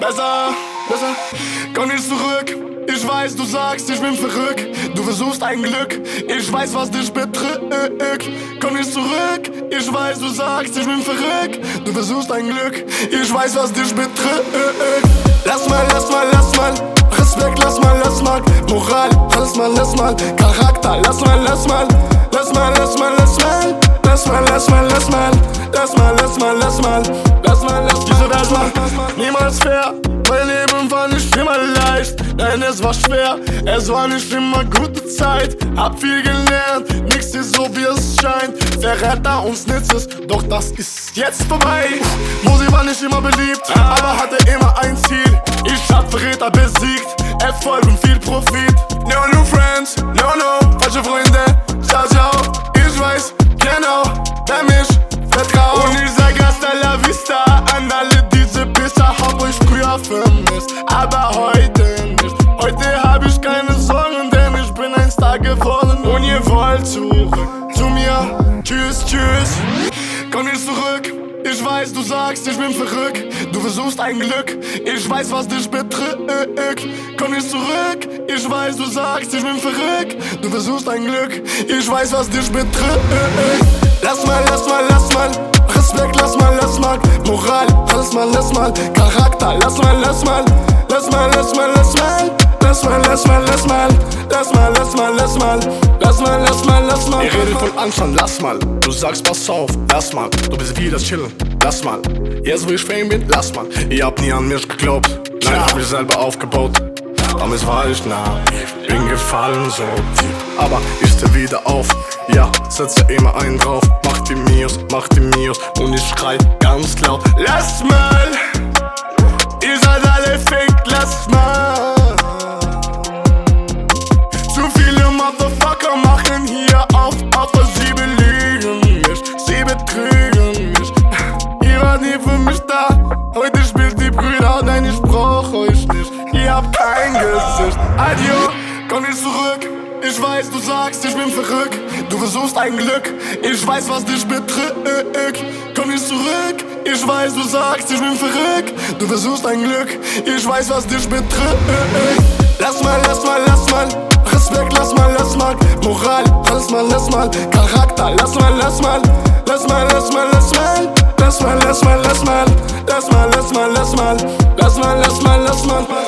besser, besser. Komm nicht zurück. Ich weiß, du sagst, ich bin verrückt. Du versuchst ein Glück. Ich weiß, was dich betrügt. Komm nicht zurück. Ich weiß, du sagst, ich bin verrückt. Du versuchst ein Glück. Ich weiß, was dich betrügt. Lass mal, lass mal, lass mal. Respekt, lass mal, lass mal. Moral, lass mal, lass mal. Charakter, lass mal, lass mal. Lass mal, lass mal, lass mal. Lass mal, lass mal, lass mal. Lass mal, lass mal, lass mal. Lass mal, lass diese Welt mal. Niemals fair. Mein Leben war nicht immer leicht, nein, es war schwer. Es war nicht immer gute Zeit. Hab viel gelernt, nichts ist so wie es scheint. Verräter uns nichts ist, doch das ist jetzt vorbei. Musi war nicht immer beliebt, aber hatte immer ein Ziel. Ich hab Verräter besiegt, Erfolg und viel Profit. No new friends, no no, falsche Freunde. Ciao, ciao, ich weiß genau, wer mich vermisst, aber heute nicht. Heute hab ich keine Sorgen, denn ich bin ein Star geworden. Und ihr wollt zurück zu mir. Tschüss, tschüss. Komm nicht zurück. Ich weiß, du sagst, ich bin verrückt. Du versuchst ein Glück. Ich weiß, was dich betrügt. Komm nicht zurück. Ich weiß, du sagst, ich bin verrückt. Du versuchst ein Glück. Ich weiß, was dich betrügt. Lass mal, lass mal, lass mal. Respekt, lass mal, lass mal. Moral, lass mal, lass mal. Charakter, lass mal, lass mal. Lass mal, lass mal, lass mal. Lass mal, lass mal, lass mal. Lass mal, lass mal, lass mal. Lass mal, lass mal, lass mal. Ihr redet von Anstand, lass mal. Du sagst, pass auf, lass mal. Du bist wieder chillen, lass mal. Jetzt, wo ich fame bin, lass mal. Ihr habt nie an mich geglaubt. Nein, hab ich selber aufgebaut. Damals war ich naiv, bin gefallen so tief. Aber ich steh wieder auf, ja, setze immer einen drauf. Mach die Mios, mach die Mios und ich schrei ganz laut. Lass mal. Lass mal. Zu viele Motherfucker machen hier auf, dass sie belügen mich. Sie betrügen mich. Ihr wart nie für mich da. Heute spielt die Brüder, nein, ich brauch euch nicht. Ihr habt kein Gesicht. Adio, komm nicht zurück. Ich weiß, du sagst, ich bin verrückt. Du versuchst ein Glück. Ich weiß, was dich betrügt. Komm nicht zurück. Ich weiß, du sagst, ich bin verrückt. Du versuchst ein Glück. Ich weiß, was dich betrügt. Lass mal, lass mal, lass mal. Respekt, lass mal, lass mal. Moral, lass mal, lass mal. Charakter, lass mal, lass mal. Lass mal, lass mal, lass mal. Lass mal, lass mal, lass mal. Lass mal, lass mal, lass mal. Lass mal, lass mal, lass mal.